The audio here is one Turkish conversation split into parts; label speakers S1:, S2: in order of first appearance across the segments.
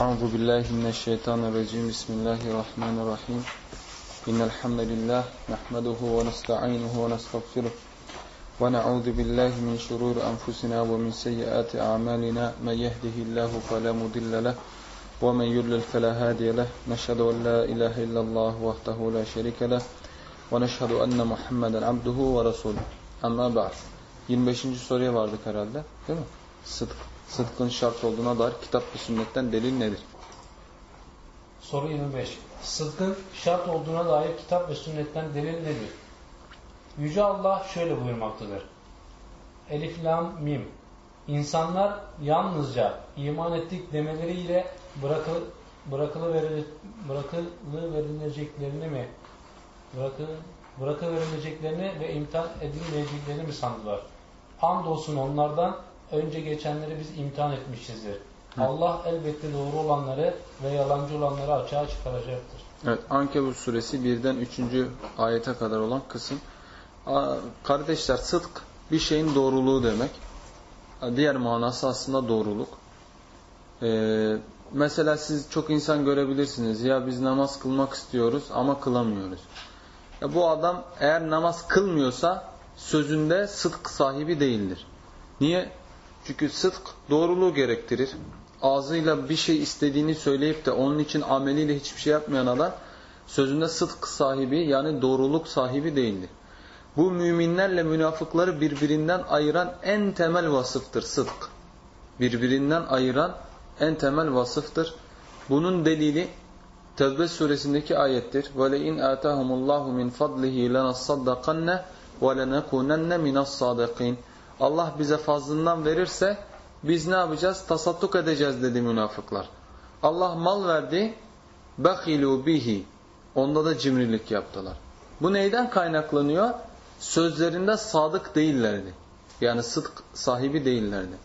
S1: Euzu billahi mineşşeytanirracim. Bismillahirrahmanirrahim. İnnel hamdelellahi nahmeduhu ve nestainuhu ve nestağfiruh. Ve na'udzu billahi min şururi enfusina ve min seyyiati a'malina. Men yehdihillahu fela mudille leh ve men yudlil fela hadiye leh. Neşhedü en la ilahe illallah vahdehu la şerike leh ve neşhedü enne Muhammeden abduhu ve resuluh. Amma ba'd. 25. soruya vardık herhalde, değil mi? Sıdk. Sıdkın şart olduğuna dair kitap ve sünnetten delil nedir?
S2: Soru 25. Sıdkın şart olduğuna dair kitap ve sünnetten delil nedir? Yüce Allah şöyle buyurmaktadır. Elif, Lam, Mim. İnsanlar yalnızca iman ettik demeleriyle bırakılı, bırakılı, veril, bırakılı verileceklerini mi bırakı, bırakı verileceklerini ve imtihan edilmeyeceklerini mi sandılar? Andolsun onlardan önce geçenleri biz imtihan etmişizdir. Allah elbette doğru olanları ve yalancı olanları açığa çıkaracaktır.
S1: Evet, Ankebut suresi birden 3. ayete kadar olan kısım. Kardeşler sıdk bir şeyin doğruluğu demek. Diğer manası aslında doğruluk. Ee, mesela siz çok insan görebilirsiniz. Ya biz namaz kılmak istiyoruz ama kılamıyoruz. Ya bu adam eğer namaz kılmıyorsa sözünde sıdk sahibi değildir. Niye? Çünkü sıdk doğruluğu gerektirir. Ağzıyla bir şey istediğini söyleyip de onun için ameliyle hiçbir şey yapmayan adam sözünde sıdk sahibi yani doğruluk sahibi değildir. Bu müminlerle münafıkları birbirinden ayıran en temel vasıftır sıdk. Birbirinden ayıran en temel vasıftır. Bunun delili Tevbe suresindeki ayettir. وَلَاِنْ آتَاهُمُ اللّٰهُ مِنْ فَضْلِهِ لَنَصَّدَّقَنَّ وَلَنَكُونَنَّ مِنَ الصَّادِقِينَ Allah bize fazlından verirse biz ne yapacağız? Tasadduk edeceğiz dedi münafıklar. Allah mal verdi. Bakilu bihi. Onda da cimrilik yaptılar. Bu neyden kaynaklanıyor? Sözlerinde sadık değillerdi. Yani sıdk sahibi değillerdi.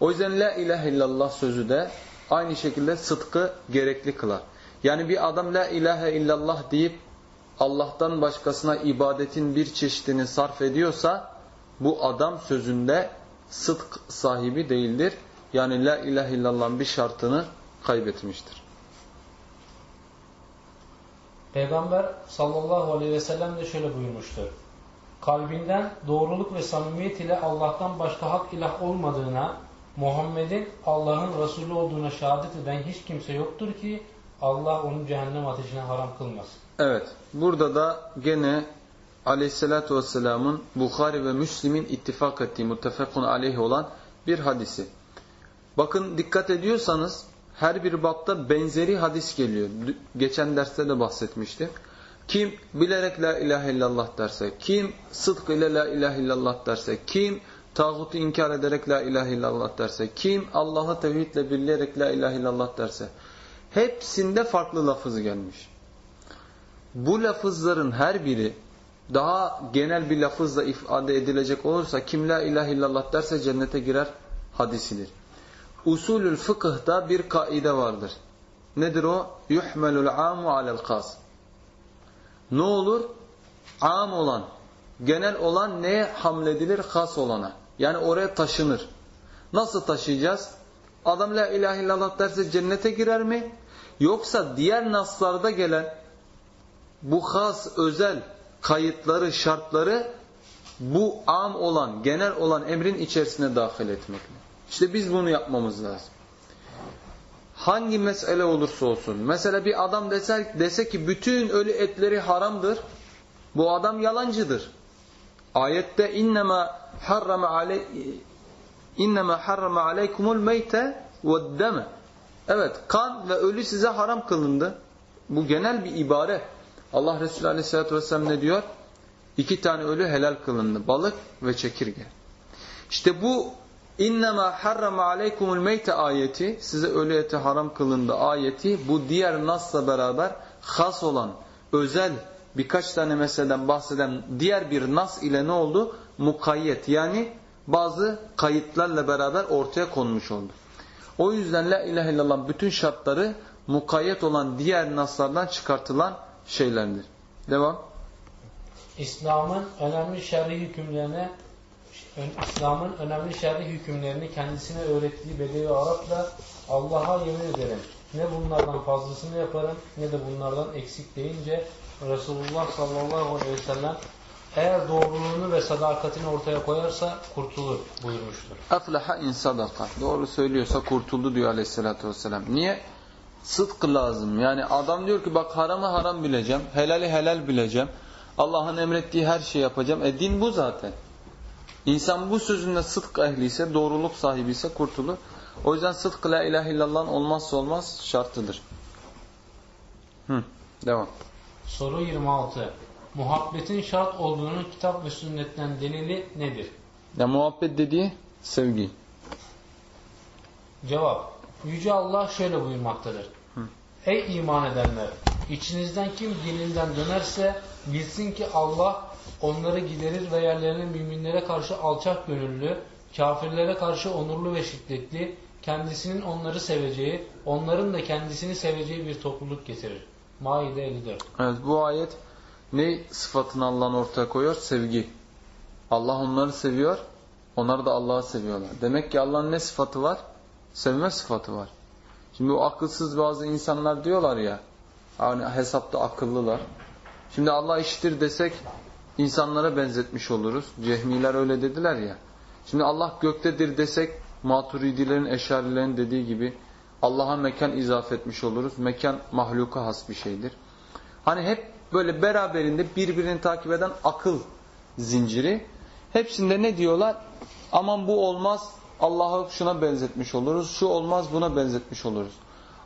S1: O yüzden la ilahe illallah sözü de aynı şekilde sıdkı gerekli kılar. Yani bir adam la ilahe illallah deyip Allah'tan başkasına ibadetin bir çeşidini sarf ediyorsa bu adam sözünde sıdk sahibi değildir. Yani la ilahe illallah'ın bir şartını kaybetmiştir.
S2: Peygamber sallallahu aleyhi ve sellem de şöyle buyurmuştur. Kalbinden doğruluk ve samimiyet ile Allah'tan başka hak ilah olmadığına, Muhammed'in Allah'ın Resulü olduğuna şehadet eden hiç kimse yoktur ki Allah onu cehennem ateşine haram kılmasın.
S1: Evet. Burada da gene Aleyhisselatü Vesselam'ın Bukhari ve Müslim'in ittifak ettiği muttefakun aleyhi olan bir hadisi. Bakın dikkat ediyorsanız her bir bapta benzeri hadis geliyor. Geçen derste de bahsetmiştim. Kim bilerek la ilahe illallah derse, kim sıdk ile la ilahe illallah derse, kim tağutu inkar ederek la ilahe illallah derse, kim Allah'ı tevhidle birleyerek la ilahe illallah derse, hepsinde farklı lafız gelmiş. Bu lafızların her biri daha genel bir lafızla ifade edilecek olursa kim la ilahe illallah derse cennete girer hadisidir. Usulül fıkıhta bir kaide vardır. Nedir o? Yuhmelul amu alel kas. Ne olur? Am olan, genel olan neye hamledilir? Has olana. Yani oraya taşınır. Nasıl taşıyacağız? Adam la ilahe illallah derse cennete girer mi? Yoksa diğer naslarda gelen bu has, özel kayıtları, şartları bu am olan, genel olan emrin içerisine dahil etmek? İşte biz bunu yapmamız lazım. Hangi mesele olursa olsun. Mesela bir adam dese, dese ki bütün ölü etleri haramdır. Bu adam yalancıdır. Ayette innema harrama aley innema harrama aleykumul meyte ve'd-deme. Evet, kan ve ölü size haram kılındı. Bu genel bir ibare. Allah Resulü Aleyhisselatü Vesselam ne diyor? İki tane ölü helal kılındı. Balık ve çekirge. İşte bu İnnemâ harrama aleykumul meyte ayeti size ölü eti haram kılındı ayeti bu diğer nasla beraber has olan özel birkaç tane meseleden bahseden diğer bir nas ile ne oldu? Mukayyet yani bazı kayıtlarla beraber ortaya konmuş oldu. O yüzden la ilahe illallah bütün şartları mukayyet olan diğer naslardan çıkartılan şeylerdir. Devam.
S2: İslam'ın önemli şer'i hükümlerine İslam'ın önemli şer'i hükümlerini kendisine öğrettiği Bedevi Arap'la Allah'a yemin ederim. Ne bunlardan fazlasını yaparım ne de bunlardan eksik deyince Resulullah sallallahu aleyhi ve sellem eğer doğruluğunu ve sadakatini ortaya koyarsa kurtulur buyurmuştur.
S1: Aflaha in sadaka. Doğru söylüyorsa kurtuldu diyor aleyhissalatü vesselam. Niye? Sıdk lazım. Yani adam diyor ki bak haramı haram bileceğim, helali helal bileceğim. Allah'ın emrettiği her şeyi yapacağım. E din bu zaten. İnsan bu sözünde sıdk ehliyse, doğruluk sahibi ise kurtulur. O yüzden sıdk la ilahe illallah olmazsa olmaz şartıdır. Hı, devam.
S2: Soru 26. Muhabbetin şart olduğunu kitap ve sünnetten delili nedir?
S1: Ya muhabbet dediği sevgi.
S2: Cevap. Yüce Allah şöyle buyurmaktadır. Ey iman edenler! İçinizden kim dininden dönerse bilsin ki Allah onları giderir ve yerlerine müminlere karşı alçak gönüllü, kafirlere karşı onurlu ve şiddetli, kendisinin onları seveceği, onların da kendisini seveceği bir topluluk getirir. Maide 54
S1: Evet bu ayet ne sıfatını Allah'ın ortaya koyuyor? Sevgi. Allah onları seviyor, onlar da Allah'ı seviyorlar. Demek ki Allah'ın ne sıfatı var? Sevme sıfatı var. Şimdi o akılsız bazı insanlar diyorlar ya, hani hesapta akıllılar. Şimdi Allah işitir desek insanlara benzetmiş oluruz. Cehmiler öyle dediler ya. Şimdi Allah göktedir desek maturidilerin, eşarilerin dediği gibi Allah'a mekan izaf etmiş oluruz. Mekan mahluka has bir şeydir. Hani hep böyle beraberinde birbirini takip eden akıl zinciri. Hepsinde ne diyorlar? Aman bu olmaz, Allah'ı şuna benzetmiş oluruz. Şu olmaz, buna benzetmiş oluruz.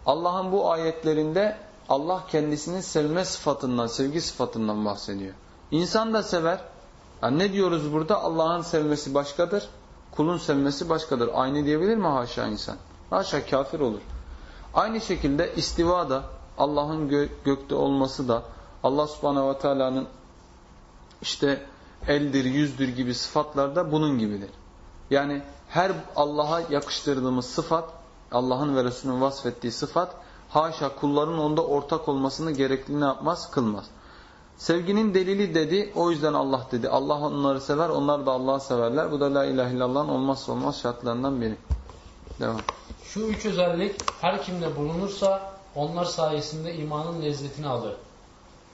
S1: Allah'ın bu ayetlerinde Allah kendisinin sevme sıfatından, sevgi sıfatından bahsediyor. İnsan da sever. Yani ne diyoruz burada? Allah'ın sevmesi başkadır, kulun sevmesi başkadır. Aynı diyebilir mi haşa insan? Haşa kafir olur. Aynı şekilde istiva da Allah'ın gö gökte olması da Allah subhanehu ve teala'nın işte eldir, yüzdür gibi sıfatlar da bunun gibidir. Yani her Allah'a yakıştırdığımız sıfat, Allah'ın ve Resulünün vasfettiği sıfat, haşa kulların onda ortak olmasını gerekli yapmaz? Kılmaz. Sevginin delili dedi, o yüzden Allah dedi. Allah onları sever, onlar da Allah'ı severler. Bu da la ilahe illallah'ın olmazsa olmaz şartlarından biri. Devam.
S2: Şu üç özellik her kimde bulunursa onlar sayesinde imanın lezzetini alır.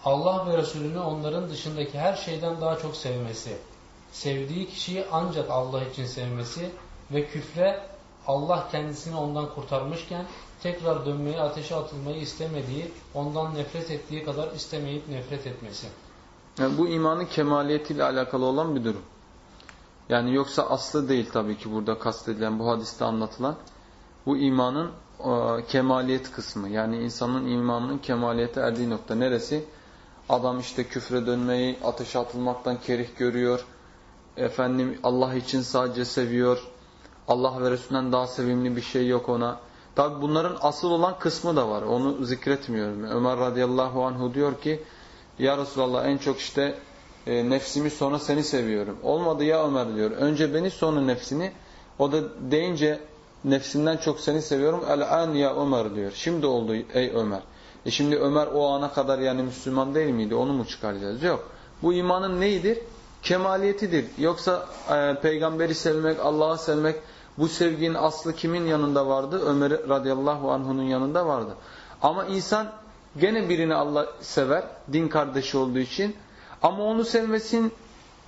S2: Allah ve Resulünü onların dışındaki her şeyden daha çok sevmesi, sevdiği kişiyi ancak Allah için sevmesi ve küfre Allah kendisini ondan kurtarmışken tekrar dönmeyi, ateşe atılmayı istemediği, ondan nefret ettiği kadar istemeyip nefret etmesi.
S1: Yani bu imanın kemaliyetiyle alakalı olan bir durum. Yani yoksa aslı değil tabii ki burada kastedilen, bu hadiste anlatılan. Bu imanın e, kemaliyet kısmı. Yani insanın imanının kemaliyete erdiği nokta neresi? Adam işte küfre dönmeyi, ateşe atılmaktan kerih görüyor. Efendim Allah için sadece seviyor. Allah ve Resulünden daha sevimli bir şey yok ona. Tabi bunların asıl olan kısmı da var. Onu zikretmiyorum. Ömer radıyallahu anhu diyor ki Ya Resulallah en çok işte e, nefsimi sonra seni seviyorum. Olmadı ya Ömer diyor. Önce beni sonra nefsini. O da deyince nefsimden çok seni seviyorum. El-an ya Ömer diyor. Şimdi oldu ey Ömer. E şimdi Ömer o ana kadar yani Müslüman değil miydi? Onu mu çıkaracağız? Yok. Bu imanın neyidir? Kemaliyetidir. Yoksa e, peygamberi sevmek, Allah'ı sevmek bu sevginin aslı kimin yanında vardı? Ömer radıyallahu anh'unun yanında vardı. Ama insan gene birini Allah sever, din kardeşi olduğu için. Ama onu sevmesinin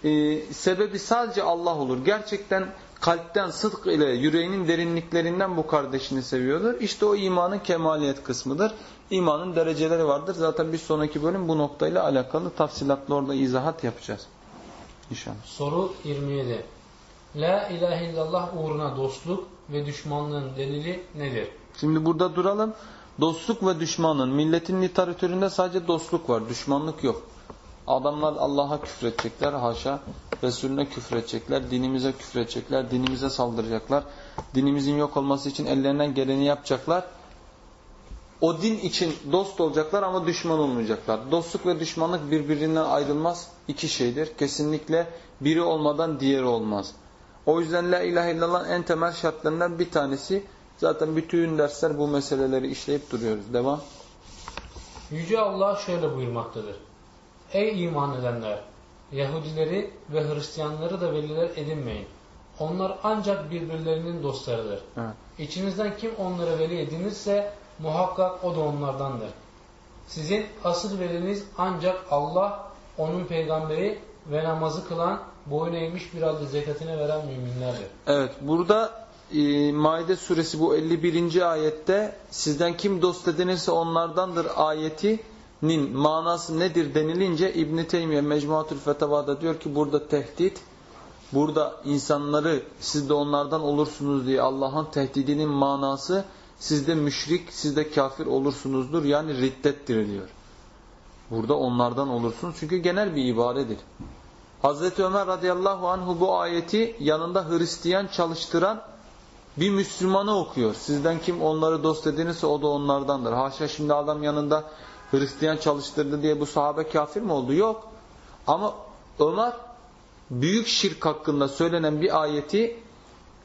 S1: e, sebebi sadece Allah olur. Gerçekten kalpten, sıdk ile yüreğinin derinliklerinden bu kardeşini seviyordur. İşte o imanın kemaliyet kısmıdır. İmanın dereceleri vardır. Zaten bir sonraki bölüm bu noktayla alakalı tafsilatlı orada izahat yapacağız. İnşallah.
S2: Soru 27. La ilahe illallah uğruna dostluk ve düşmanlığın delili nedir?
S1: Şimdi burada duralım. Dostluk ve düşmanlığın milletin literatüründe sadece dostluk var, düşmanlık yok. Adamlar Allah'a küfredecekler haşa. Resulüne küfredecekler, dinimize küfredecekler, dinimize saldıracaklar. Dinimizin yok olması için ellerinden geleni yapacaklar. O din için dost olacaklar ama düşman olmayacaklar. Dostluk ve düşmanlık birbirinden ayrılmaz iki şeydir. Kesinlikle biri olmadan diğeri olmaz. O yüzden la ilahe illallah en temel şartlarından bir tanesi. Zaten bütün dersler bu meseleleri işleyip duruyoruz. Devam.
S2: Yüce Allah şöyle buyurmaktadır. Ey iman edenler! Yahudileri ve Hristiyanları da veliler edinmeyin. Onlar ancak birbirlerinin dostlarıdır.
S1: Evet.
S2: İçinizden kim onlara veli edinirse muhakkak o da onlardandır. Sizin asıl veliniz ancak Allah, onun peygamberi ve namazı kılan, boyun eğmiş bir halde zekatine veren müminlerdir.
S1: Evet burada e, Maide suresi bu 51. ayette sizden kim dost edinirse onlardandır ayetinin manası nedir denilince İbn-i Teymiye Mecmuatül Fetavada diyor ki burada tehdit, burada insanları siz de onlardan olursunuz diye Allah'ın tehdidinin manası sizde müşrik, sizde kafir olursunuzdur yani riddettir diyor. Burada onlardan olursunuz çünkü genel bir ibaredir. Hazreti Ömer radıyallahu anhu bu ayeti yanında Hristiyan çalıştıran bir Müslümanı okuyor. Sizden kim onları dost edinirse o da onlardandır. Haşa şimdi adam yanında Hristiyan çalıştırdı diye bu sahabe kafir mi oldu? Yok. Ama Ömer büyük şirk hakkında söylenen bir ayeti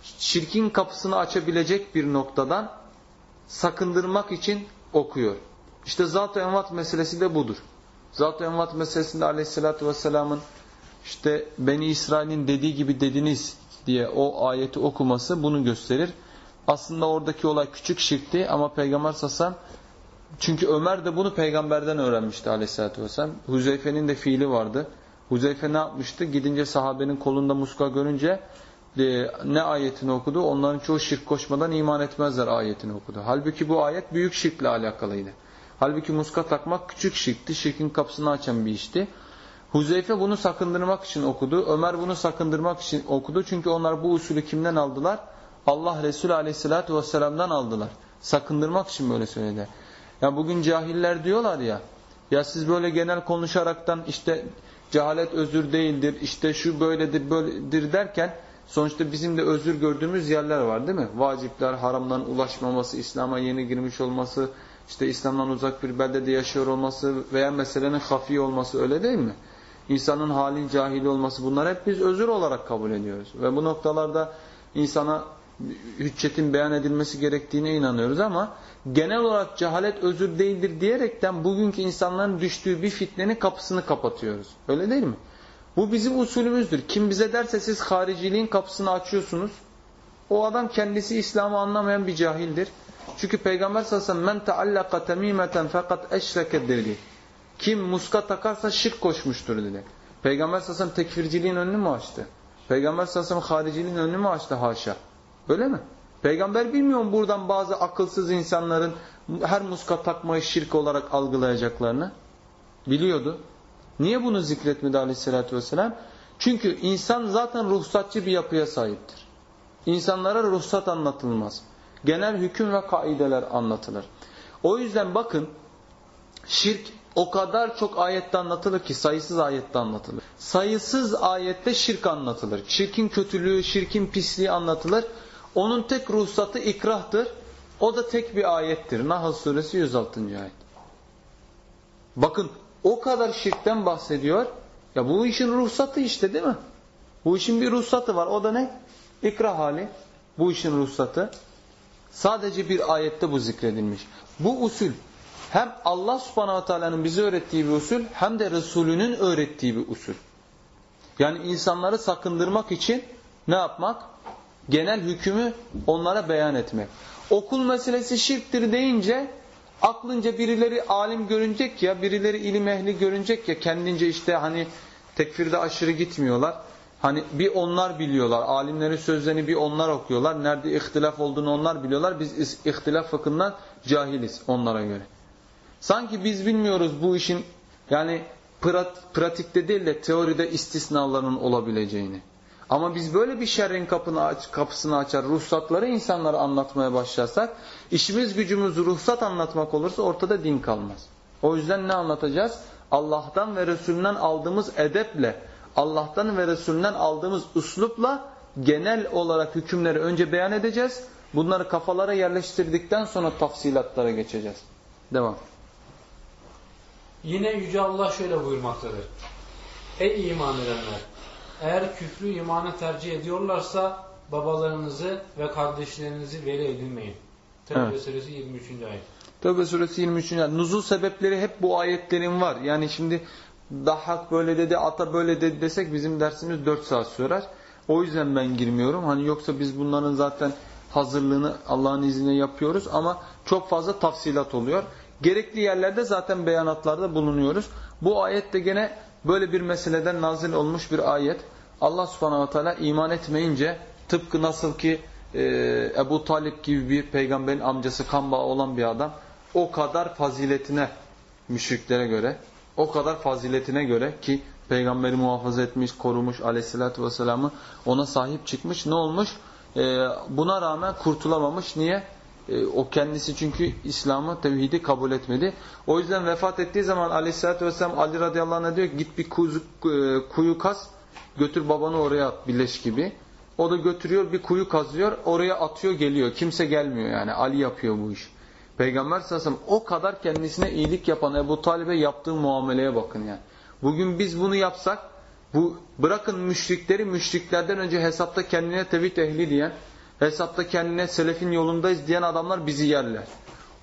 S1: şirkin kapısını açabilecek bir noktadan sakındırmak için okuyor. İşte zat-ı envat meselesi de budur. Zat-ı envat meselesinde aleyhissalatü vesselamın işte Beni İsrail'in dediği gibi dediniz diye o ayeti okuması bunu gösterir. Aslında oradaki olay küçük şirkti ama Peygamber Sasan çünkü Ömer de bunu peygamberden öğrenmişti aleyhissalatü vesselam. Huzeyfe'nin de fiili vardı. Huzeyfe ne yapmıştı? Gidince sahabenin kolunda muska görünce e, ne ayetini okudu? Onların çoğu şirk koşmadan iman etmezler ayetini okudu. Halbuki bu ayet büyük şirkle alakalıydı. Halbuki muska takmak küçük şirkti. Şirkin kapısını açan bir işti. Huzeyfe bunu sakındırmak için okudu. Ömer bunu sakındırmak için okudu. Çünkü onlar bu usulü kimden aldılar? Allah Resulü Aleyhisselatü vesselam'dan aldılar. Sakındırmak için böyle söyledi. Ya bugün cahiller diyorlar ya, ya siz böyle genel konuşaraktan işte cehalet özür değildir, işte şu böyledir, böyledir derken sonuçta bizim de özür gördüğümüz yerler var değil mi? Vacipler, haramdan ulaşmaması, İslam'a yeni girmiş olması, işte İslam'dan uzak bir beldede yaşıyor olması veya meselenin hafi olması öyle değil mi? İnsanın halin cahili olması bunlar hep biz özür olarak kabul ediyoruz. Ve bu noktalarda insana hüccetin beyan edilmesi gerektiğine inanıyoruz ama genel olarak cehalet özür değildir diyerekten bugünkü insanların düştüğü bir fitnenin kapısını kapatıyoruz. Öyle değil mi? Bu bizim usulümüzdür. Kim bize derse siz hariciliğin kapısını açıyorsunuz. O adam kendisi İslam'ı anlamayan bir cahildir. Çünkü Peygamber sallallahu aleyhi ve sellem men teallaka temimeten fakat eşreke dedi. Kim muska takarsa şirk koşmuştur dedi. Peygamber sellem tekfirciliğin önünü mü açtı? Peygamber sellem hariciliğin önünü mü açtı haşa? Öyle mi? Peygamber bilmiyor mu buradan bazı akılsız insanların her muska takmayı şirk olarak algılayacaklarını? Biliyordu. Niye bunu zikretmedi aleyhissalatü vesselam? Çünkü insan zaten ruhsatçı bir yapıya sahiptir. İnsanlara ruhsat anlatılmaz. Genel hüküm ve kaideler anlatılır. O yüzden bakın şirk o kadar çok ayette anlatılır ki sayısız ayette anlatılır. Sayısız ayette şirk anlatılır. Şirkin kötülüğü, şirkin pisliği anlatılır. Onun tek ruhsatı ikrahtır. O da tek bir ayettir. Nahl suresi 106. ayet. Bakın o kadar şirkten bahsediyor. Ya bu işin ruhsatı işte değil mi? Bu işin bir ruhsatı var. O da ne? İkra hali. Bu işin ruhsatı. Sadece bir ayette bu zikredilmiş. Bu usul hem Allah subhanahu teala'nın bize öğrettiği bir usul hem de Resulünün öğrettiği bir usul. Yani insanları sakındırmak için ne yapmak? Genel hükmü onlara beyan etmek. Okul meselesi şirktir deyince aklınca birileri alim görünecek ya, birileri ilim ehli görünecek ya kendince işte hani tekfirde aşırı gitmiyorlar. Hani bir onlar biliyorlar. Alimlerin sözlerini bir onlar okuyorlar. Nerede ihtilaf olduğunu onlar biliyorlar. Biz ihtilaf fıkhından cahiliz onlara göre. Sanki biz bilmiyoruz bu işin yani prat, pratikte değil de teoride istisnalarının olabileceğini. Ama biz böyle bir şerrin kapını aç, kapısını açar, ruhsatları insanlara anlatmaya başlarsak, işimiz gücümüz ruhsat anlatmak olursa ortada din kalmaz. O yüzden ne anlatacağız? Allah'tan ve Resulünden aldığımız edeple, Allah'tan ve Resulünden aldığımız üslupla genel olarak hükümleri önce beyan edeceğiz. Bunları kafalara yerleştirdikten sonra tafsilatlara geçeceğiz. Devam.
S2: Yine Yüce Allah şöyle buyurmaktadır. Ey iman edenler! Eğer küfrü imana tercih ediyorlarsa babalarınızı ve kardeşlerinizi veli edinmeyin. Tevbe
S1: Evet.
S2: suresi 23. ayet.
S1: Tövbe suresi 23. Yani nuzul sebepleri hep bu ayetlerin var. Yani şimdi Dahhak böyle dedi, Ata böyle dedi desek bizim dersimiz 4 saat sürer. O yüzden ben girmiyorum. Hani yoksa biz bunların zaten hazırlığını Allah'ın izniyle yapıyoruz ama çok fazla tafsilat oluyor. Gerekli yerlerde zaten beyanatlarda bulunuyoruz. Bu ayet de gene böyle bir meseleden nazil olmuş bir ayet. Allah subhanahu ve teala iman etmeyince tıpkı nasıl ki e, Ebu Talip gibi bir peygamberin amcası kan bağı olan bir adam o kadar faziletine müşriklere göre o kadar faziletine göre ki peygamberi muhafaza etmiş, korumuş aleyhissalatü vesselam'ı ona sahip çıkmış. Ne olmuş? Ee, buna rağmen kurtulamamış. Niye? Ee, o kendisi çünkü İslam'ı, tevhidi kabul etmedi. O yüzden vefat ettiği zaman aleyhissalatü vesselam Ali radıyallahu anh'a diyor git bir kuzu, e, kuyu kaz götür babanı oraya at bileş gibi. O da götürüyor bir kuyu kazıyor oraya atıyor geliyor. Kimse gelmiyor yani Ali yapıyor bu işi. Peygamber sallallahu aleyhi ve sellem o kadar kendisine iyilik yapan Ebu Talib'e yaptığı muameleye bakın yani. Bugün biz bunu yapsak, bu bırakın müşrikleri müşriklerden önce hesapta kendine tevhid ehli diyen, hesapta kendine selefin yolundayız diyen adamlar bizi yerler.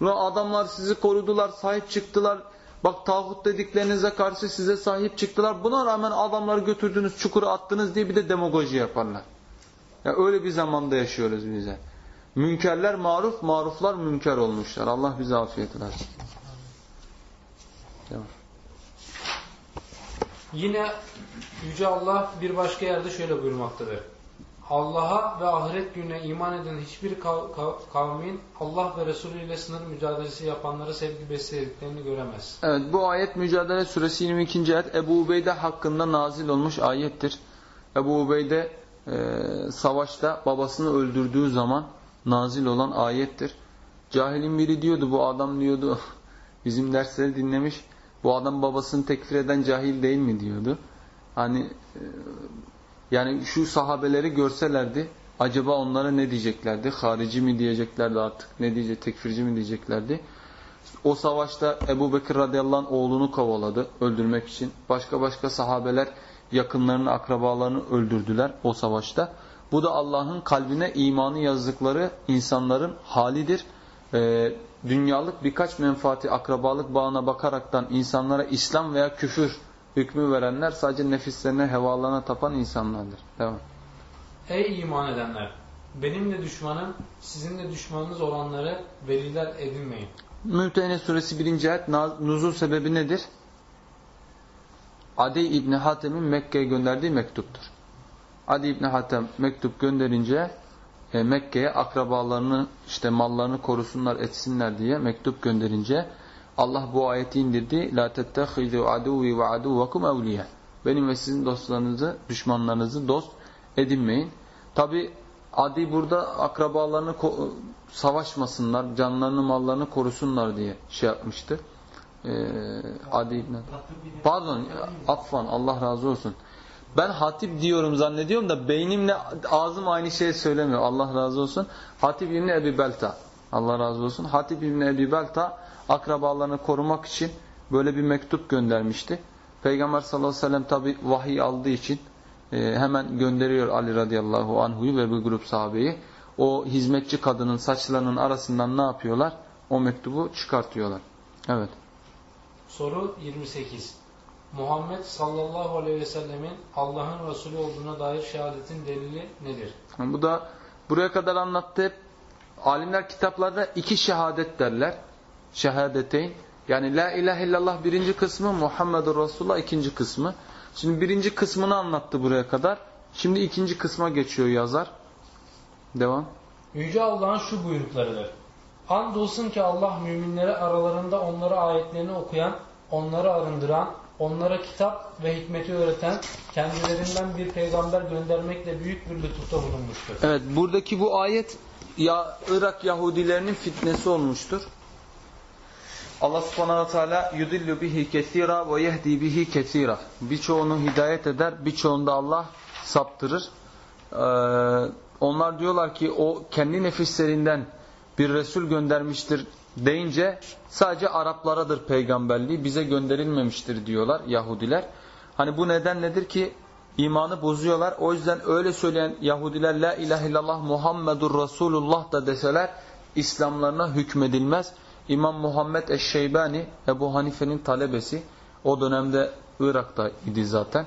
S1: Ulan adamlar sizi korudular, sahip çıktılar. Bak tağut dediklerinize karşı size sahip çıktılar. Buna rağmen adamları götürdünüz, çukura attınız diye bir de demagoji yaparlar. Ya öyle bir zamanda yaşıyoruz bize. Münkerler maruf, maruflar münker olmuşlar. Allah bize afiyet versin. Devam.
S2: Yine Yüce Allah bir başka yerde şöyle buyurmaktadır. Allah'a ve ahiret gününe iman eden hiçbir kav- kav- kavmin Allah ve Resulü ile sınır mücadelesi yapanlara sevgi beslediklerini göremez.
S1: Evet bu ayet Mücadele Suresi 22. ayet Ebu Ubeyde hakkında nazil olmuş ayettir. Ebu Ubeyde e, savaşta babasını öldürdüğü zaman nazil olan ayettir. Cahilin biri diyordu bu adam diyordu bizim dersleri dinlemiş bu adam babasını tekfir eden cahil değil mi diyordu. Hani e, yani şu sahabeleri görselerdi acaba onlara ne diyeceklerdi? Harici mi diyeceklerdi artık ne diyecek tekfirci mi diyeceklerdi? O savaşta Ebu Bekir radıyallahu anh oğlunu kovaladı öldürmek için. Başka başka sahabeler yakınlarını, akrabalarını öldürdüler o savaşta. Bu da Allah'ın kalbine imanı yazdıkları insanların halidir. Ee, dünyalık birkaç menfaati, akrabalık bağına bakaraktan insanlara İslam veya küfür hükmü verenler sadece nefislerine, hevalarına tapan insanlardır. Devam.
S2: Ey iman edenler! Benimle düşmanım, sizinle düşmanınız olanları veliler edinmeyin.
S1: Mümtehine suresi 1. ayet nuzul sebebi nedir? Adi İbni Hatem'in Mekke'ye gönderdiği mektuptur. Adi İbni Hatem mektup gönderince e, Mekke'ye akrabalarını işte mallarını korusunlar etsinler diye mektup gönderince Allah bu ayeti indirdi. La tettehizu aduvi ve aduvakum evliye. Benim ve sizin dostlarınızı, düşmanlarınızı dost edinmeyin. Tabi Adi burada akrabalarını savaşmasınlar, canlarını, mallarını korusunlar diye şey yapmıştı. Ee, Adi İbni Pardon, affan Allah razı olsun. Ben hatip diyorum zannediyorum da beynimle ağzım aynı şeyi söylemiyor. Allah razı olsun. Hatip İbni Ebi Belta. Allah razı olsun. Hatip İbni Ebi Belta akrabalarını korumak için böyle bir mektup göndermişti. Peygamber sallallahu aleyhi ve sellem tabi vahiy aldığı için e, hemen gönderiyor Ali radıyallahu anhu'yu ve bir grup sahabeyi. O hizmetçi kadının saçlarının arasından ne yapıyorlar? O mektubu çıkartıyorlar. Evet.
S2: Soru 28. Muhammed sallallahu aleyhi ve sellemin Allah'ın Resulü olduğuna dair şehadetin delili nedir?
S1: Bu da buraya kadar anlattı alimler kitaplarda iki şehadet derler. Şehadeteyn. Yani la ilahe illallah birinci kısmı Muhammedur Resulullah ikinci kısmı. Şimdi birinci kısmını anlattı buraya kadar. Şimdi ikinci kısma geçiyor yazar. Devam.
S2: Yüce Allah'ın şu buyruklarıdır. Andolsun ki Allah müminleri aralarında onlara ayetlerini okuyan, onları arındıran, onlara kitap ve hikmeti öğreten, kendilerinden bir peygamber göndermekle büyük bir lütufta bulunmuştur.
S1: Evet buradaki bu ayet ya Irak Yahudilerinin fitnesi olmuştur. Allah subhanahu teala yudillu bihi kesira ve yehdi bihi kesira. Birçoğunu hidayet eder, birçoğunu Allah saptırır. Ee, onlar diyorlar ki o kendi nefislerinden bir Resul göndermiştir deyince sadece Araplaradır peygamberliği bize gönderilmemiştir diyorlar Yahudiler. Hani bu neden nedir ki imanı bozuyorlar. O yüzden öyle söyleyen Yahudiler la ilahe illallah Muhammedur Resulullah da deseler İslamlarına hükmedilmez. İmam Muhammed Eşşeybani Ebu Hanife'nin talebesi o dönemde Irak'ta idi zaten.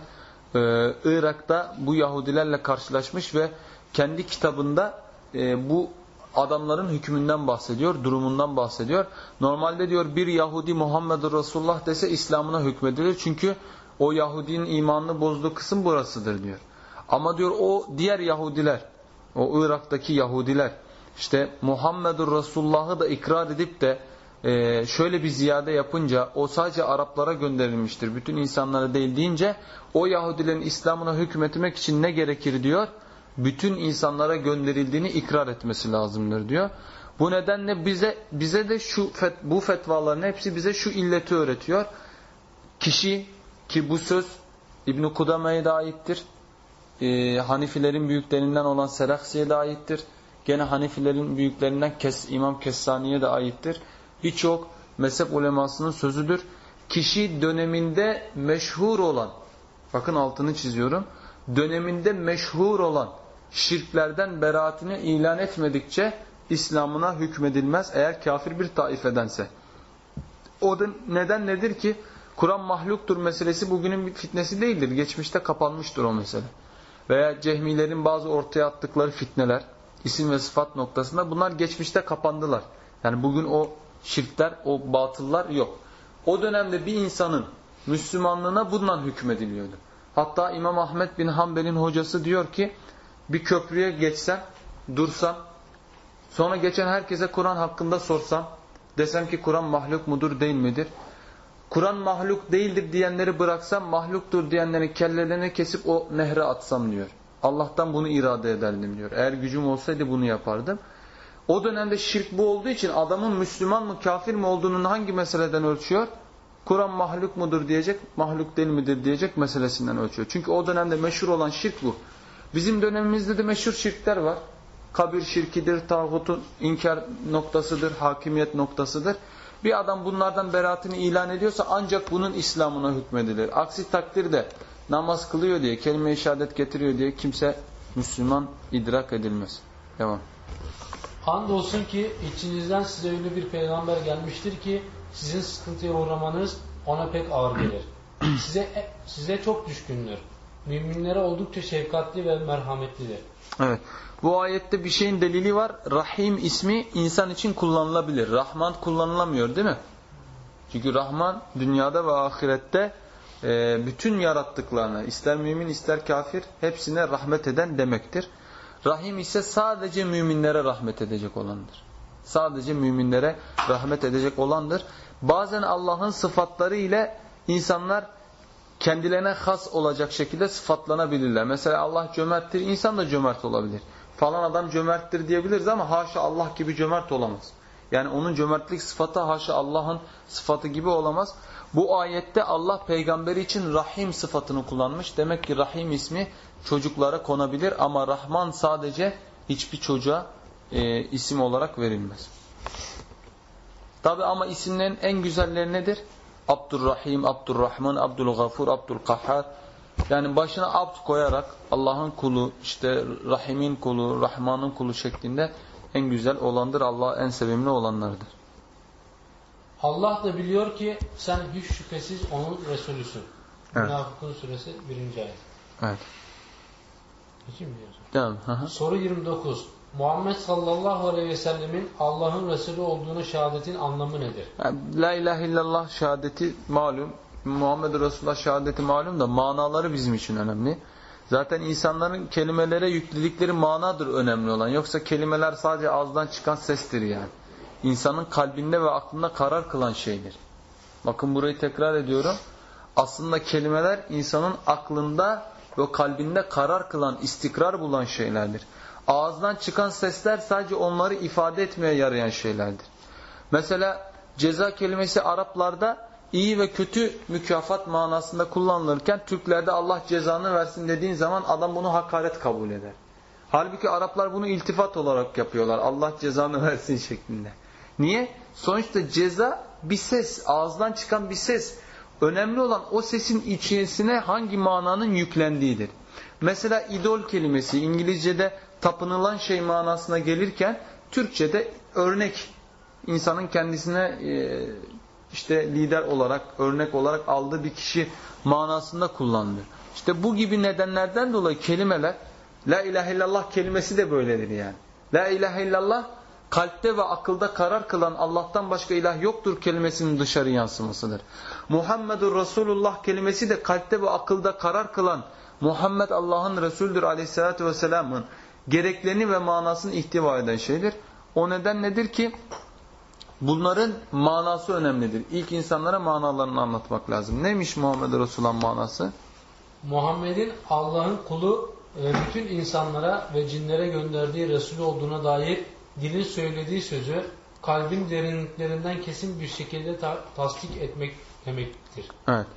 S1: Ee, Irak'ta bu Yahudilerle karşılaşmış ve kendi kitabında e, bu adamların hükmünden bahsediyor, durumundan bahsediyor. Normalde diyor bir Yahudi Muhammed Resulullah dese İslam'ına hükmedilir. Çünkü o Yahudinin imanını bozduğu kısım burasıdır diyor. Ama diyor o diğer Yahudiler, o Irak'taki Yahudiler işte Muhammedur Resulullah'ı da ikrar edip de e, şöyle bir ziyade yapınca o sadece Araplara gönderilmiştir. Bütün insanlara değil deyince o Yahudilerin İslam'ına hükmetmek için ne gerekir diyor? Bütün insanlara gönderildiğini ikrar etmesi lazımdır diyor. Bu nedenle bize bize de şu bu fetvaların hepsi bize şu illeti öğretiyor. Kişi ki bu söz İbn Kudame'ye de aittir. E, Hanifilerin büyüklerinden olan Seraksi'ye de aittir. Gene Hanifilerin büyüklerinden Kes, İmam Kessani'ye de aittir. Birçok mezhep ulemasının sözüdür. Kişi döneminde meşhur olan, bakın altını çiziyorum, döneminde meşhur olan şirklerden beraatini ilan etmedikçe İslam'ına hükmedilmez eğer kafir bir taifedense. O da neden nedir ki? Kur'an mahluktur meselesi bugünün bir fitnesi değildir. Geçmişte kapanmıştır o mesele. Veya cehmilerin bazı ortaya attıkları fitneler, isim ve sıfat noktasında bunlar geçmişte kapandılar. Yani bugün o şirkler, o batıllar yok. O dönemde bir insanın Müslümanlığına bundan hükmediliyordu. Hatta İmam Ahmet bin Hanbel'in hocası diyor ki bir köprüye geçsem, dursam, sonra geçen herkese Kur'an hakkında sorsam, desem ki Kur'an mahluk mudur değil midir? Kur'an mahluk değildir diyenleri bıraksam, mahluktur diyenlerin kellelerini kesip o nehre atsam diyor. Allah'tan bunu irade ederdim diyor. Eğer gücüm olsaydı bunu yapardım. O dönemde şirk bu olduğu için adamın Müslüman mı kafir mi olduğunu hangi meseleden ölçüyor? Kur'an mahluk mudur diyecek, mahluk değil midir diyecek meselesinden ölçüyor. Çünkü o dönemde meşhur olan şirk bu. Bizim dönemimizde de meşhur şirkler var. Kabir şirkidir, tağutun inkar noktasıdır, hakimiyet noktasıdır. Bir adam bunlardan beraatini ilan ediyorsa ancak bunun İslam'ına hükmedilir. Aksi takdirde namaz kılıyor diye, kelime-i şehadet getiriyor diye kimse Müslüman idrak edilmez. Devam.
S2: Andolsun ki içinizden size öyle bir peygamber gelmiştir ki sizin sıkıntıya uğramanız ona pek ağır gelir. Size size çok düşkündür. Müminlere oldukça şefkatli ve merhametlidir.
S1: Evet. Bu ayette bir şeyin delili var. Rahim ismi insan için kullanılabilir. Rahman kullanılamıyor değil mi? Çünkü Rahman dünyada ve ahirette e, bütün yarattıklarına ister mümin ister kafir hepsine rahmet eden demektir. Rahim ise sadece müminlere rahmet edecek olandır. Sadece müminlere rahmet edecek olandır. Bazen Allah'ın sıfatları ile insanlar kendilerine has olacak şekilde sıfatlanabilirler. Mesela Allah cömerttir, insan da cömert olabilir. Falan adam cömerttir diyebiliriz ama haşa Allah gibi cömert olamaz. Yani onun cömertlik sıfatı haşa Allah'ın sıfatı gibi olamaz. Bu ayette Allah peygamberi için Rahim sıfatını kullanmış. Demek ki Rahim ismi çocuklara konabilir ama Rahman sadece hiçbir çocuğa e, isim olarak verilmez. Tabi ama isimlerin en güzelleri nedir? Abdurrahim, Abdurrahman, Abdülgafur, Abdülkahhar. Yani başına abd koyarak Allah'ın kulu, işte Rahim'in kulu, Rahman'ın kulu şeklinde en güzel olandır. Allah en sevimli olanlardır.
S2: Allah da biliyor ki sen hiç şüphesiz onun Resulüsün.
S1: Evet.
S2: Münafıkun suresi 1. ayet.
S1: Evet. Devam. Hı hı.
S2: Soru 29. Muhammed sallallahu aleyhi ve sellemin Allah'ın Resulü olduğunu şehadetin anlamı nedir?
S1: La ilahe illallah şehadeti malum. Muhammed Resulullah şehadeti malum da manaları bizim için önemli. Zaten insanların kelimelere yükledikleri manadır önemli olan. Yoksa kelimeler sadece ağızdan çıkan sestir yani. İnsanın kalbinde ve aklında karar kılan şeydir. Bakın burayı tekrar ediyorum. Aslında kelimeler insanın aklında ve kalbinde karar kılan, istikrar bulan şeylerdir. Ağızdan çıkan sesler sadece onları ifade etmeye yarayan şeylerdir. Mesela ceza kelimesi Araplarda iyi ve kötü mükafat manasında kullanılırken Türklerde Allah cezanı versin dediğin zaman adam bunu hakaret kabul eder. Halbuki Araplar bunu iltifat olarak yapıyorlar. Allah cezanı versin şeklinde. Niye? Sonuçta ceza bir ses, ağızdan çıkan bir ses. Önemli olan o sesin içerisine hangi mananın yüklendiğidir. Mesela idol kelimesi İngilizce'de tapınılan şey manasına gelirken Türkçe'de örnek insanın kendisine e, işte lider olarak, örnek olarak aldığı bir kişi manasında kullanılır. İşte bu gibi nedenlerden dolayı kelimeler La ilahe illallah kelimesi de böyledir yani. La ilahe illallah kalpte ve akılda karar kılan Allah'tan başka ilah yoktur kelimesinin dışarı yansımasıdır. Muhammedur Resulullah kelimesi de kalpte ve akılda karar kılan Muhammed Allah'ın Resulüdür aleyhissalatü vesselamın gereklerini ve manasını ihtiva eden şeydir. O neden nedir ki bunların manası önemlidir. İlk insanlara manalarını anlatmak lazım. Neymiş Muhammed Resulullah'ın manası?
S2: Muhammed'in Allah'ın kulu ve bütün insanlara ve cinlere gönderdiği Resul olduğuna dair dilin söylediği sözü kalbin derinliklerinden kesin bir şekilde ta tasdik etmek demektir.
S1: Evet.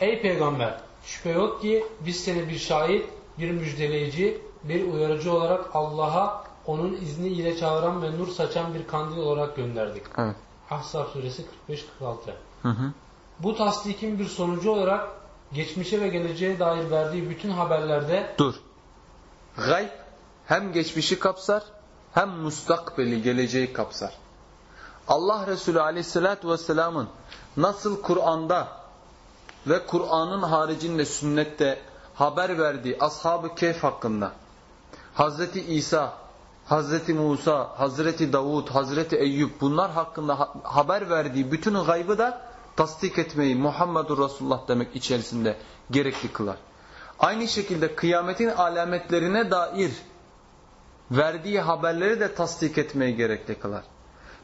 S2: Ey peygamber! Şüphe yok ki biz seni bir şahit, bir müjdeleyici, bir uyarıcı olarak Allah'a onun izni ile çağıran ve nur saçan bir kandil olarak gönderdik.
S1: Evet.
S2: Ahzab suresi 45-46
S1: Hı hı.
S2: Bu tasdikin bir sonucu olarak geçmişe ve geleceğe dair verdiği bütün haberlerde
S1: Dur. Gayb hem geçmişi kapsar hem mustakbeli geleceği kapsar. Allah Resulü aleyhissalatü vesselamın nasıl Kur'an'da ve Kur'an'ın haricinde sünnette haber verdiği ashab-ı kehf hakkında Hazreti İsa, Hazreti Musa, Hazreti Davud, Hazreti Eyüp bunlar hakkında ha haber verdiği bütün gaybı da tasdik etmeyi Muhammedur Resulullah demek içerisinde gerekli kılar. Aynı şekilde kıyametin alametlerine dair verdiği haberleri de tasdik etmeyi gerekli kılar.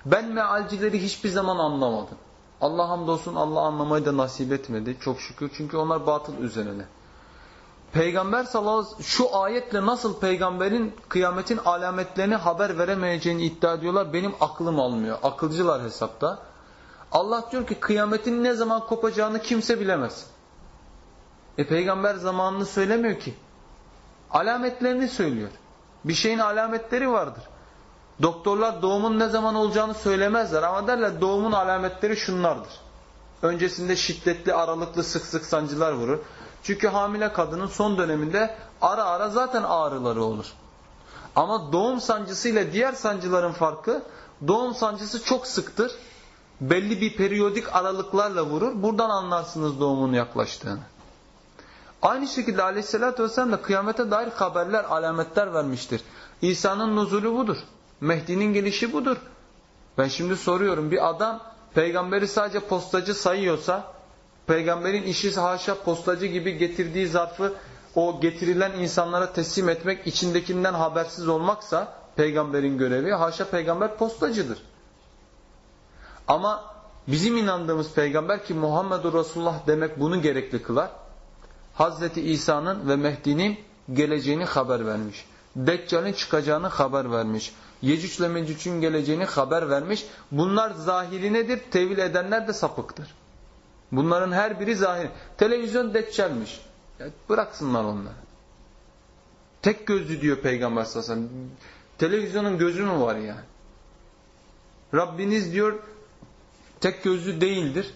S1: Ben mealcileri hiçbir zaman anlamadım. Allah hamdolsun Allah anlamayı da nasip etmedi çok şükür. Çünkü onlar batıl üzerine. Peygamber sallallahu aleyhi ve sellem şu ayetle nasıl peygamberin kıyametin alametlerini haber veremeyeceğini iddia ediyorlar. Benim aklım almıyor. Akılcılar hesapta. Allah diyor ki kıyametin ne zaman kopacağını kimse bilemez. E peygamber zamanını söylemiyor ki. Alametlerini söylüyor. Bir şeyin alametleri vardır. Doktorlar doğumun ne zaman olacağını söylemezler ama derler doğumun alametleri şunlardır. Öncesinde şiddetli, aralıklı, sık sık sancılar vurur. Çünkü hamile kadının son döneminde ara ara zaten ağrıları olur. Ama doğum sancısı ile diğer sancıların farkı doğum sancısı çok sıktır. Belli bir periyodik aralıklarla vurur. Buradan anlarsınız doğumun yaklaştığını. Aynı şekilde aleyhissalatü vesselam da kıyamete dair haberler, alametler vermiştir. İsa'nın nuzulü budur. Mehdi'nin gelişi budur. Ben şimdi soruyorum bir adam peygamberi sadece postacı sayıyorsa peygamberin işi haşa postacı gibi getirdiği zarfı o getirilen insanlara teslim etmek içindekinden habersiz olmaksa peygamberin görevi haşa peygamber postacıdır. Ama bizim inandığımız peygamber ki Muhammedur Resulullah demek bunu gerekli kılar. Hazreti İsa'nın ve Mehdi'nin geleceğini haber vermiş. Deccal'in çıkacağını haber vermiş. Yecüc ile Mecüc'ün geleceğini haber vermiş. Bunlar zahiri nedir? Tevil edenler de sapıktır. Bunların her biri zahir. Televizyon deccalmiş. Ya bıraksınlar onları. Tek gözlü diyor Peygamber sallallahu. Televizyonun gözü mü var yani? Rabbiniz diyor tek gözlü değildir.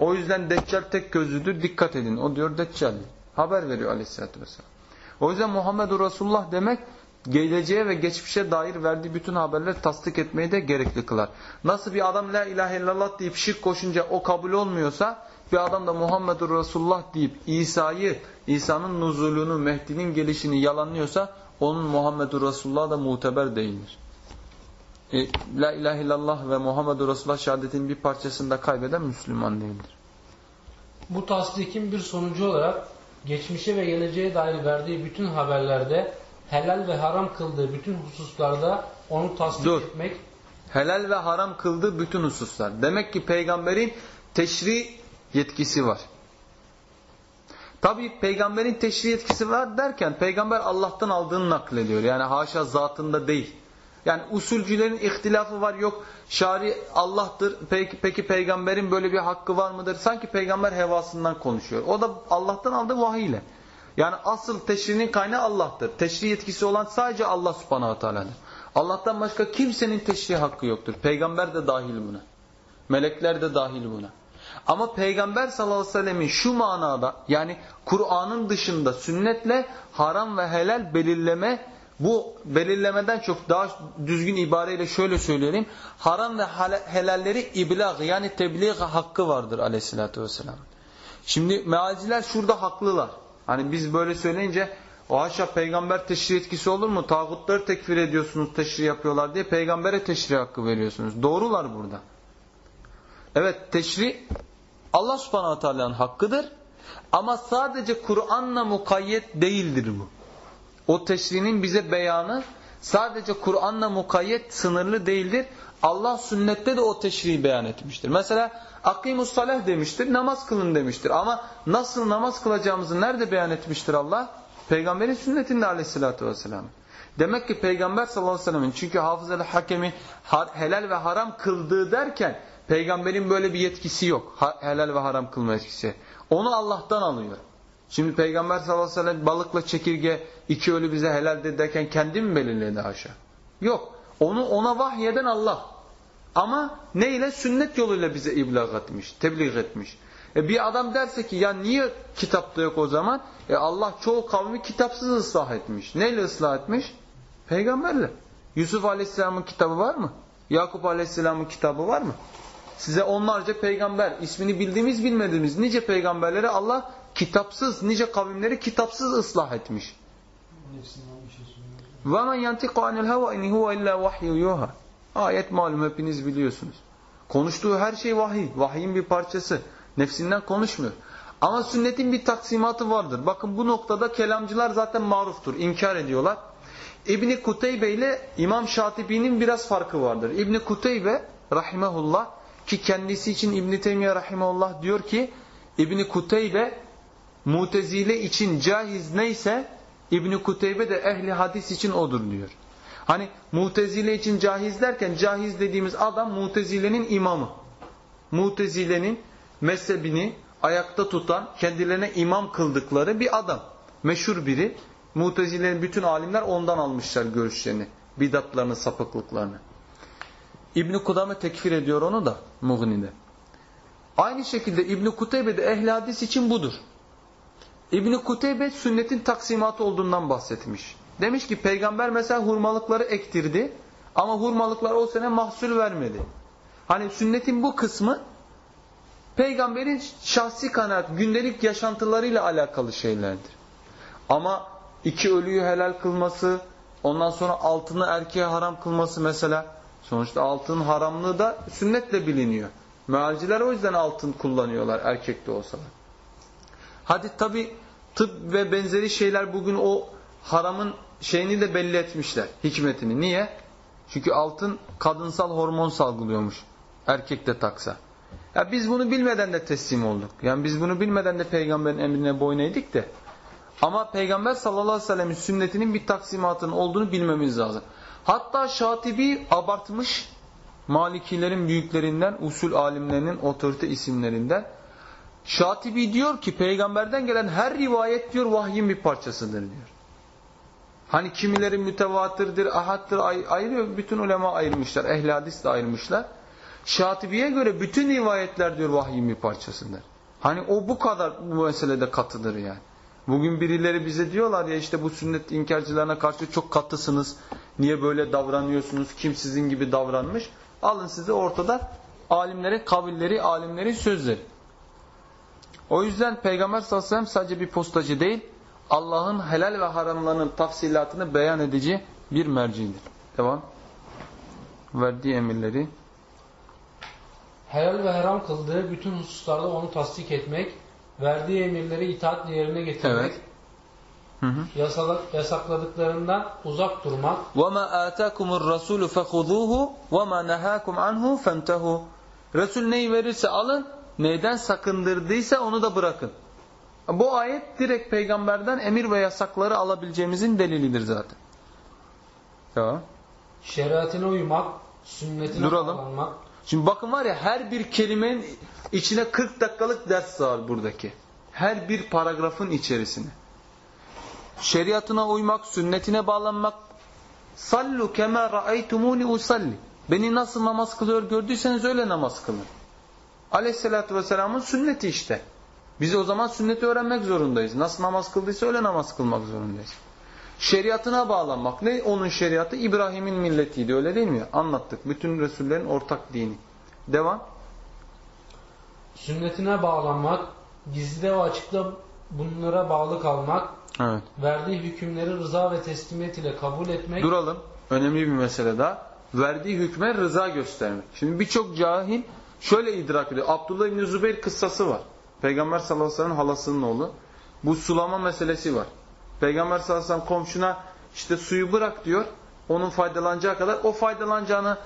S1: O yüzden Deccal tek gözlüdür. Dikkat edin. O diyor Deccal. Haber veriyor aleyhissalatü vesselam. O yüzden Muhammedur Resulullah demek geleceğe ve geçmişe dair verdiği bütün haberleri tasdik etmeyi de gerekli kılar. Nasıl bir adam la ilahe illallah deyip şirk koşunca o kabul olmuyorsa bir adam da Muhammedur Resulullah deyip İsa'yı, İsa'nın nuzulunu, Mehdi'nin gelişini yalanlıyorsa onun Muhammedur Resulullah da muteber değildir. E, la ilahe illallah ve Muhammedur Resulullah şehadetin bir parçasını da kaybeden Müslüman değildir.
S2: bu tasdikin bir sonucu olarak geçmişe ve geleceğe dair verdiği bütün haberlerde helal ve haram kıldığı bütün hususlarda onu tasdik
S1: Dur.
S2: etmek
S1: Helal ve haram kıldığı bütün hususlar. Demek ki peygamberin teşri yetkisi var. Tabi peygamberin teşri yetkisi var derken peygamber Allah'tan aldığını naklediyor. Yani haşa zatında değil. Yani usulcülerin ihtilafı var yok. Şari Allah'tır. Peki, peki peygamberin böyle bir hakkı var mıdır? Sanki peygamber hevasından konuşuyor. O da Allah'tan aldığı vahiy ile. Yani asıl teşrinin kaynağı Allah'tır. Teşri yetkisi olan sadece Allah subhanahu teala'dır. Allah'tan başka kimsenin teşri hakkı yoktur. Peygamber de dahil buna. Melekler de dahil buna. Ama Peygamber sallallahu aleyhi ve sellemin şu manada yani Kur'an'ın dışında sünnetle haram ve helal belirleme bu belirlemeden çok daha düzgün ibareyle şöyle söyleyelim. Haram ve helalleri iblag yani tebliğ hakkı vardır aleyhissalatü vesselam. Şimdi mealciler şurada haklılar. Hani biz böyle söyleyince o haşa peygamber teşri etkisi olur mu? Tağutları tekfir ediyorsunuz teşri yapıyorlar diye peygambere teşri hakkı veriyorsunuz. Doğrular burada. Evet teşri Allah subhanahu teala'nın hakkıdır. Ama sadece Kur'an'la mukayyet değildir bu. O teşrinin bize beyanı sadece Kur'an'la mukayyet sınırlı değildir. Allah sünnette de o teşriği beyan etmiştir. Mesela akimus salah demiştir, namaz kılın demiştir. Ama nasıl namaz kılacağımızı nerede beyan etmiştir Allah? Peygamberin sünnetinde aleyhissalatü vesselam. Demek ki Peygamber sallallahu aleyhi ve sellem'in çünkü hafız hakemi helal ve haram kıldığı derken peygamberin böyle bir yetkisi yok. Helal ve haram kılma yetkisi. Onu Allah'tan alıyor. Şimdi Peygamber sallallahu aleyhi ve sellem balıkla çekirge iki ölü bize helal derken kendi mi belirledi haşa? Yok. Onu ona vahyeden Allah. Ama neyle? Sünnet yoluyla bize iblag etmiş, tebliğ etmiş. E bir adam derse ki ya niye kitapta yok o zaman? E Allah çoğu kavmi kitapsız ıslah etmiş. Neyle ıslah etmiş? Peygamberle. Yusuf Aleyhisselam'ın kitabı var mı? Yakup Aleyhisselam'ın kitabı var mı? Size onlarca peygamber, ismini bildiğimiz bilmediğimiz nice peygamberleri Allah kitapsız, nice kavimleri kitapsız ıslah etmiş. وَمَنْ يَنْتِقُ عَنِ الْهَوَا اِنْ هُوَ اِلَّا وَحْيُ يُوهَا Ayet malum hepiniz biliyorsunuz. Konuştuğu her şey vahiy. Vahyin bir parçası. Nefsinden konuşmuyor. Ama sünnetin bir taksimatı vardır. Bakın bu noktada kelamcılar zaten maruftur. İnkar ediyorlar. İbni Kuteybe ile İmam Şatibi'nin biraz farkı vardır. İbni Kuteybe rahimehullah ki kendisi için İbni Teymiye rahimehullah diyor ki İbni Kuteybe Mutezile için caiz neyse İbni Kuteybe de ehli hadis için odur diyor. Hani Mutezile için caiz derken caiz dediğimiz adam Mutezile'nin imamı. Mutezile'nin mezhebini ayakta tutan, kendilerine imam kıldıkları bir adam. Meşhur biri. Mutezile'nin bütün alimler ondan almışlar görüşlerini. Bidatlarını, sapıklıklarını. İbn-i Kudame tekfir ediyor onu da Mughni'de. Aynı şekilde İbn-i Kuteybe de ehli hadis için budur. İbn-i Kuteybe sünnetin taksimatı olduğundan bahsetmiş. Demiş ki peygamber mesela hurmalıkları ektirdi ama hurmalıklar o sene mahsul vermedi. Hani sünnetin bu kısmı peygamberin şahsi kanaat, gündelik yaşantılarıyla alakalı şeylerdir. Ama iki ölüyü helal kılması, ondan sonra altını erkeğe haram kılması mesela. Sonuçta altının haramlığı da sünnetle biliniyor. Mealciler o yüzden altın kullanıyorlar erkekte olsalar. Hadi tabi tıp ve benzeri şeyler bugün o haramın şeyini de belli etmişler. Hikmetini. Niye? Çünkü altın kadınsal hormon salgılıyormuş. Erkek de taksa. Ya biz bunu bilmeden de teslim olduk. Yani biz bunu bilmeden de peygamberin emrine boyun eğdik de. Ama peygamber sallallahu aleyhi ve sellemin sünnetinin bir taksimatının olduğunu bilmemiz lazım. Hatta Şatibi abartmış Malikilerin büyüklerinden, usul alimlerinin otorite isimlerinden. Şatibi diyor ki peygamberden gelen her rivayet diyor vahyin bir parçasıdır diyor. Hani kimileri mütevatırdır, ahattır ayırıyor. Bütün ulema ayırmışlar. Ehl-i hadis de ayırmışlar. Şatibi'ye göre bütün rivayetler diyor vahyin bir parçasıdır. Hani o bu kadar bu meselede katıdır yani. Bugün birileri bize diyorlar ya işte bu sünnet inkarcılarına karşı çok katısınız. Niye böyle davranıyorsunuz? Kim sizin gibi davranmış? Alın size ortada alimlerin kavilleri, alimlerin sözleri. O yüzden Peygamber sallallahu aleyhi ve sellem sadece bir postacı değil, Allah'ın helal ve haramlarının tafsilatını beyan edici bir mercidir. Devam. Verdiği emirleri.
S2: Helal ve haram kıldığı bütün hususlarda onu tasdik etmek, verdiği emirleri itaatle yerine getirmek,
S1: Evet. Hı hı.
S2: yasalak, yasakladıklarından uzak durmak,
S1: وَمَا آتَاكُمُ الرَّسُولُ فَخُذُوهُ وَمَا نَهَاكُمْ عَنْهُ فَانْتَهُ Resul neyi verirse alın, neyden sakındırdıysa onu da bırakın. Bu ayet direkt peygamberden emir ve yasakları alabileceğimizin delilidir zaten. Tamam.
S2: şeriatine uymak, sünnetine
S1: Duralım.
S2: bağlanmak,
S1: Şimdi bakın var ya her bir kelimenin içine 40 dakikalık ders sığar buradaki. Her bir paragrafın içerisine. Şeriatına uymak, sünnetine bağlanmak. Sallu kema ra'aytumuni usalli. Beni nasıl namaz kılıyor gördüyseniz öyle namaz kılın. Aleyhissalatü vesselamın sünneti işte. Biz o zaman sünneti öğrenmek zorundayız. Nasıl namaz kıldıysa öyle namaz kılmak zorundayız. Şeriatına bağlanmak. Ne onun şeriatı? İbrahim'in milletiydi öyle değil mi? Anlattık. Bütün Resullerin ortak dini. Devam.
S2: sünnetine bağlanmak, gizlide ve açıkta bunlara bağlı kalmak,
S1: Evet.
S2: verdiği hükümleri rıza ve teslimiyet ile kabul etmek,
S1: Duralım. Önemli bir mesele daha. Verdiği hükme rıza göstermek. Şimdi birçok cahil şöyle idrak ediyor. Abdullah İbni Zübeyir kıssası var. Peygamber sallallahu aleyhi ve sellem halasının oğlu. Bu sulama meselesi var. Peygamber sallallahu aleyhi ve sellem komşuna işte suyu bırak diyor. Onun faydalanacağı kadar o faydalanacağını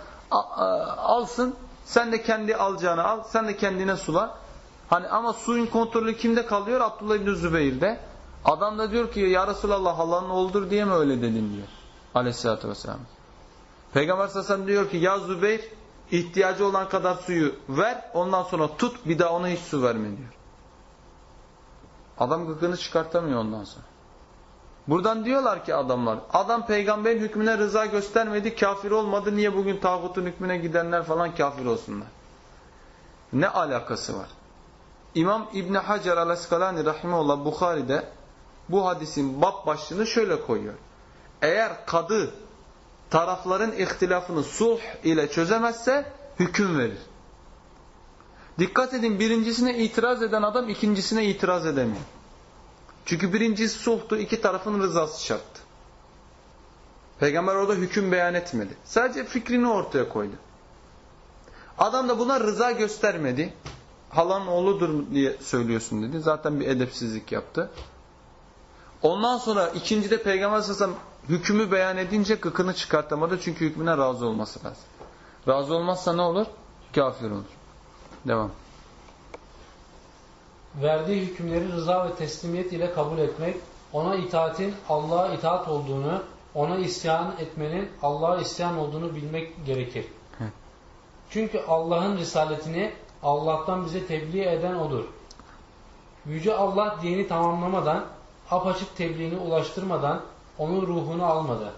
S1: alsın. Sen de kendi alacağını al. Sen de kendine sula. Hani ama suyun kontrolü kimde kalıyor? Abdullah İbni Zübeyir'de. Adam da diyor ki ya Resulallah halanın oğludur diye mi öyle dedin diyor. Aleyhisselatü vesselam. Peygamber sallallahu aleyhi ve sellem diyor ki ya Zübeyir ihtiyacı olan kadar suyu ver ondan sonra tut bir daha ona hiç su verme diyor. Adam gıkını çıkartamıyor ondan sonra. Buradan diyorlar ki adamlar adam peygamberin hükmüne rıza göstermedi kafir olmadı niye bugün tağutun hükmüne gidenler falan kafir olsunlar. Ne alakası var? İmam İbni Hacer al-Eskalani rahimahullah Bukhari'de bu hadisin bab başlığını şöyle koyuyor. Eğer kadı tarafların ihtilafını sulh ile çözemezse hüküm verir. Dikkat edin birincisine itiraz eden adam ikincisine itiraz edemiyor. Çünkü birincisi sulhtu iki tarafın rızası şarttı. Peygamber orada hüküm beyan etmedi. Sadece fikrini ortaya koydu. Adam da buna rıza göstermedi. Halan oğludur diye söylüyorsun dedi. Zaten bir edepsizlik yaptı. Ondan sonra ikincide Peygamber sallallahu aleyhi ve sellem hükmü beyan edince gıkını çıkartamadı. Çünkü hükmüne razı olması lazım. Razı olmazsa ne olur? Kafir olur. Devam.
S2: verdiği hükümleri rıza ve teslimiyet ile kabul etmek, ona itaatin Allah'a itaat olduğunu, ona isyan etmenin Allah'a isyan olduğunu bilmek gerekir.
S1: Hı.
S2: Çünkü Allah'ın risaletini Allah'tan bize tebliğ eden O'dur. Yüce Allah dini tamamlamadan, apaçık tebliğini ulaştırmadan onun ruhunu almadı.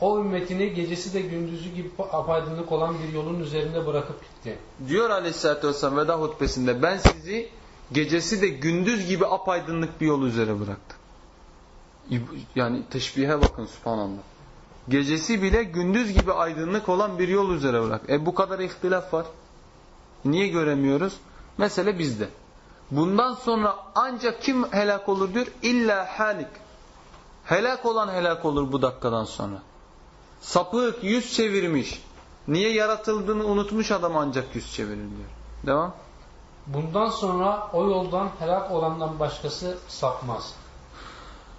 S2: O ümmetini gecesi de gündüzü gibi apaydınlık olan bir yolun üzerinde bırakıp gitti.
S1: Diyor aleyhissalatü vesselam veda hutbesinde ben sizi gecesi de gündüz gibi apaydınlık bir yol üzere bıraktım. Yani teşbihe bakın subhanallah. Gecesi bile gündüz gibi aydınlık olan bir yol üzere bırak. E bu kadar ihtilaf var. Niye göremiyoruz? Mesele bizde. Bundan sonra ancak kim helak olur diyor? İlla halik. Helak olan helak olur bu dakikadan sonra. Sapık, yüz çevirmiş. Niye yaratıldığını unutmuş adam ancak yüz çevirir diyor. Devam.
S2: Bundan sonra o yoldan helak olandan başkası sapmaz.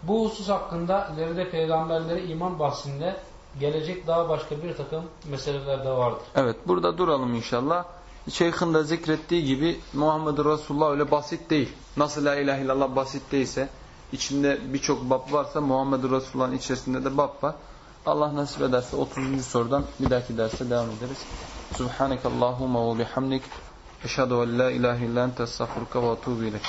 S2: Bu husus hakkında ileride peygamberlere iman bahsinde gelecek daha başka bir takım meseleler de vardır.
S1: Evet burada duralım inşallah. Şeyh'in de zikrettiği gibi Muhammed Resulullah öyle basit değil. Nasıl la ilahe illallah basit değilse içinde birçok bab varsa Muhammed Resulullah'ın içerisinde de bab var. Allah nasip ederse 30. sorudan bir dahaki derste devam ederiz. Subhanekallahumma ve bihamdik. Eşhedü en la ilahe illa ente estağfuruka ve etûbü ileyk.